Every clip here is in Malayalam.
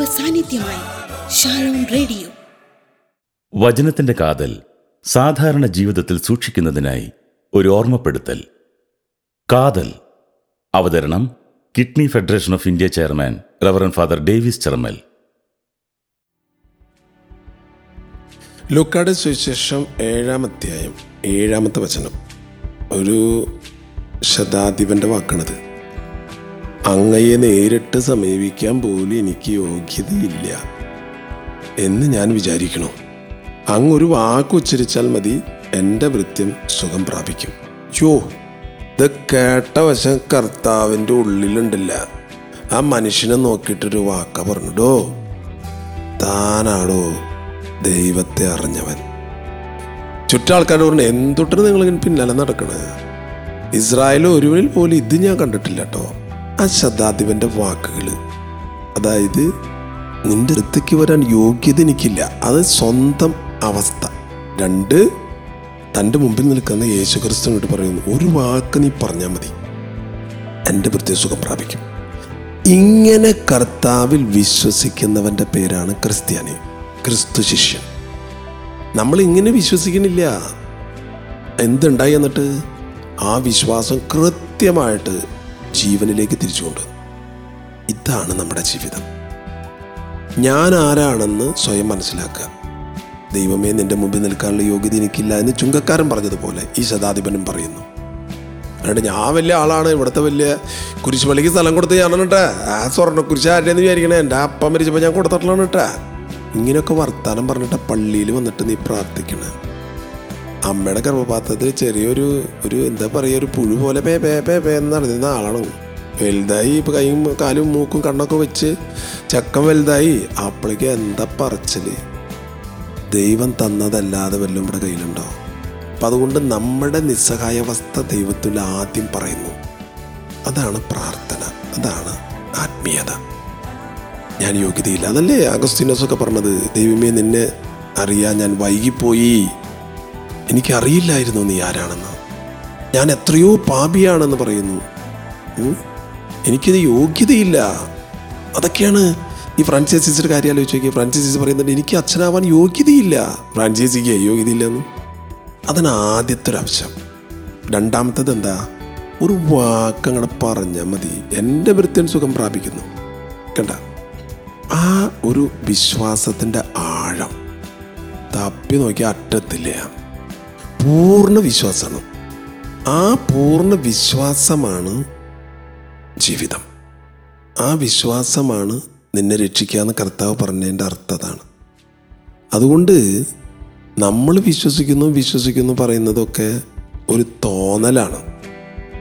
ദൈവ സാന്നിധ്യമായി ഷാലോം റേഡിയോ. വചനത്തിന്റെ കാതൽ സാധാരണ ജീവിതത്തിൽ സൂക്ഷിക്കുന്നതിനായി ഒരു ഓർമ്മപ്പെടുത്തൽ. കാതൽ അവതരണം kidney federation of India chairman reverend father Davis Cheramal ലുക്കാട് സുവിശേഷം ഏഴാം അധ്യായം ഏഴാമത്തെ വചനം. ഒരു ശതാധിപന്റെ വാക്കാണത്. അങ്ങയെ നേരിട്ട് സമീപിക്കാൻ പോലും എനിക്ക് യോഗ്യതയില്ല എന്ന് ഞാൻ വിചാരിക്കണോ. അങ്ങ് ഒരു വാക്ക് ഉച്ചരിച്ചാൽ മതി എന്റെ വൃത്യം സുഖം പ്രാപിക്കും. യോ ഇത് കേട്ട വശം കർത്താവിന്റെ ഉള്ളിലുണ്ടല്ല. ആ മനുഷ്യനെ നോക്കിയിട്ടൊരു വാക്ക പറഞ്ഞിടോ. താനാടോ ദൈവത്തെ അറിഞ്ഞവൻ. ചുറ്റാൾക്കാരോട് പറഞ്ഞു എന്തൊട്ടാണ് നിങ്ങൾ ഇങ്ങനെ പിന്നാലെ നടക്കണത്? ഇസ്രായേൽ ഒരുവനിൽ പോലും ഇത് ഞാൻ കണ്ടിട്ടില്ല കേട്ടോ. ആ ശതാധിപന്റെ വാക്കുകൾ. അതായത് നിന്റെ അടുത്തേക്ക് വരാൻ യോഗ്യത എനിക്കില്ല. അത് സ്വന്തം അവസ്ഥ. രണ്ട് തന്റെ മുമ്പിൽ നിൽക്കുന്ന യേശു ക്രിസ്തുവിനോട് പറയുന്നു ഒരു വാക്ക് നീ പറഞ്ഞാൽ മതി. എന്റെ പ്രത്യേക സുഖം പ്രാപിക്കും. ഇങ്ങനെ കർത്താവിൽ വിശ്വസിക്കുന്നവന്റെ പേരാണ് ക്രിസ്ത്യാനി ക്രിസ്തു ശിഷ്യൻ. നമ്മൾ ഇങ്ങനെ വിശ്വസിക്കുന്നില്ല. എന്തുണ്ടായി എന്നിട്ട്? ആ വിശ്വാസം കൃത്യമായിട്ട് ജീവനിലേക്ക് തിരിച്ചുകൊണ്ട്. ഇതാണ് നമ്മുടെ ജീവിതം. ഞാൻ ആരാണെന്ന് സ്വയം മനസ്സിലാക്കുക. ദൈവമേ നിന്റെ മുമ്പിൽ നിൽക്കാനുള്ള യോഗ്യത എനിക്കില്ല എന്ന് ചുങ്കക്കാരൻ പറഞ്ഞതുപോലെ ഈ ശതാധിപനും പറയുന്നു. അതുകൊണ്ട് ഞാൻ വലിയ ആളാണ്. ഇവിടുത്തെ വലിയ കുരിശുപള്ളിക്ക് സ്ഥലം കൊടുത്ത് ഞാനാണ് ആ സ്വർണ കുരിശ് ആരുടെയെന്ന് വിചാരിക്കണേ? എന്റെ അപ്പം മരിച്ചപ്പോൾ ഞാൻ കൊടുത്തിട്ടുള്ളതാണ് കേട്ടാ ഇങ്ങനെയൊക്കെ വർത്തമാനം പറഞ്ഞിട്ട് പള്ളിയിൽ വന്നിട്ട് നീ പ്രാർത്ഥിക്കണേ. അമ്മയുടെ ഗർഭപാത്രത്തിൽ ചെറിയൊരു ഒരു എന്താ പറയുക ഒരു പുഴു പോലെ പേ പേ പേ പേ എന്ന് നടന്നിരുന്ന ആളാണ് വലുതായി ഇപ്പം കൈയും കാലും മൂക്കും കണ്ണൊക്കെ വെച്ച് ചക്കം വലുതായി അപ്പോഴേക്ക് എന്താ പറച്ചൽ? ദൈവം തന്നതല്ലാതെ വല്ലതും നമ്മുടെ കയ്യിലുണ്ടോ? അപ്പം അതുകൊണ്ട് നമ്മുടെ നിസ്സഹായാവസ്ഥ ദൈവത്തിൽ ആദ്യം പറയുന്നു. അതാണ് പ്രാർത്ഥന അതാണ് ആത്മീയത. ഞാൻ യോഗ്യതയില്ല അതല്ലേ അഗസ്തീനോസ് ഒക്കെ പറഞ്ഞത്? ദൈവമേ നിന്നെ അറിയാൻ ഞാൻ വൈകിപ്പോയി. എനിക്കറിയില്ലായിരുന്നു നീ ആരാണെന്ന്. ഞാൻ എത്രയോ പാപിയാണെന്ന് പറയുന്നു? എനിക്കിത് യോഗ്യതയില്ല. അതൊക്കെയാണ് ഈ ഫ്രാൻസിസിന്റെ കാര്യം ആലോചിച്ച് നോക്കിയാൽ ഫ്രാൻസിസ് പറയുന്നുണ്ട് എനിക്ക് അച്ഛനാവാൻ യോഗ്യതയില്ല. ഫ്രാൻസിസിക്ക് യോഗ്യതയില്ലെന്ന്. അതാണ് ആദ്യത്തെ ഒരു ആവശ്യം രണ്ടാമത്തത് എന്താ? ഒരു വാക്കങ്ങൾ പറഞ്ഞാൽ മതി. എന്റെ വൃത്യൻ സുഖം പ്രാപിക്കുന്നു. കണ്ട? ആ ഒരു വിശ്വാസത്തിന്റെ ആഴം. തപ്പി നോക്കിയാൽ അറ്റത്തില്ല. പൂർണ വിശ്വാസമാണ്. ആ പൂർണ വിശ്വാസമാണ് ജീവിതം. ആ വിശ്വാസമാണ് നിന്നെ രക്ഷിക്കാന്ന് കർത്താവ് പറഞ്ഞതിന്റെ അർത്ഥം അതാണ് അതുകൊണ്ട് നമ്മൾ വിശ്വസിക്കുന്നു വിശ്വസിക്കുന്നു പറയുന്നതൊക്കെ ഒരു തോന്നലാണ്.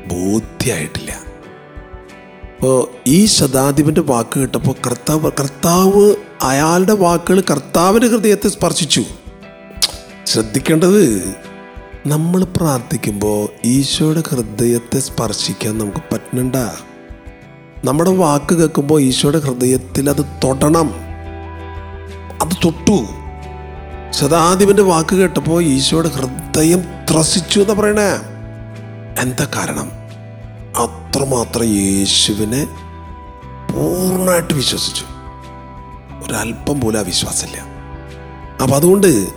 ബോധ്യമായിട്ടില്ല അപ്പോൾ ഈ ശതാധിപന്റെ വാക്ക് കേട്ടപ്പോൾ കർത്താവ് കർത്താവ് അയാളുടെ വാക്കുകൾ കർത്താവിന്റെ ഹൃദയത്തെ സ്പർശിച്ചു. ശ്രദ്ധിക്കേണ്ടത് നമ്മൾ പ്രാർത്ഥിക്കുമ്പോൾ ഈശോയുടെ ഹൃദയത്തെ സ്പർശിക്കാൻ നമുക്ക് പറ്റുന്നുണ്ട നമ്മുടെ വാക്ക് കേൾക്കുമ്പോൾ ഈശോയുടെ ഹൃദയത്തിൽ അത് തൊടണം. അത് തൊട്ടു. സദാദിപന്റെ വാക്ക് കേട്ടപ്പോൾ ഈശോയുടെ ഹൃദയം ത്രസിച്ചു എന്ന് പറയണേ? എന്താ കാരണം? അത്രമാത്രം യേശുവിനെ പൂർണമായിട്ട് വിശ്വസിച്ചു. ഒരല്പം പോലും ആ വിശ്വാസമില്ല. അപ്പം അതുകൊണ്ട്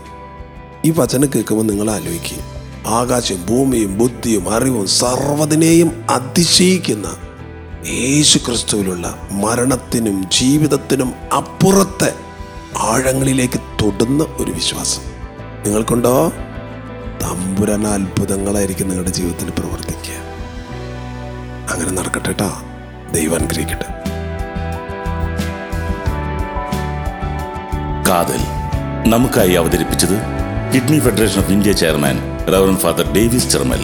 ഈ വചനം കേൾക്കുമ്പോൾ നിങ്ങൾ ആലോചിക്കുക ആകാശം ഭൂമിയും ബുദ്ധിയും അറിവും സർവതിനെയും അതിശയിക്കുന്ന യേശു ക്രിസ്തുവിലുള്ള മരണത്തിനും ജീവിതത്തിനും അപ്പുറത്തെ ആഴങ്ങളിലേക്ക് തൊടുന്ന ഒരു വിശ്വാസം. നിങ്ങൾക്കുണ്ടോ? തമ്പുരന അത്ഭുതങ്ങളായിരിക്കും നിങ്ങളുടെ ജീവിതത്തിൽ പ്രവർത്തിക്കുക. അങ്ങനെ നടക്കട്ടെ കേട്ടാ ദൈവം അനുഗ്രഹിക്കട്ടെ. കാതൽ നമുക്കായി അവതരിപ്പിച്ചത് kidney federation of India chairman reverend father Davis Cheramal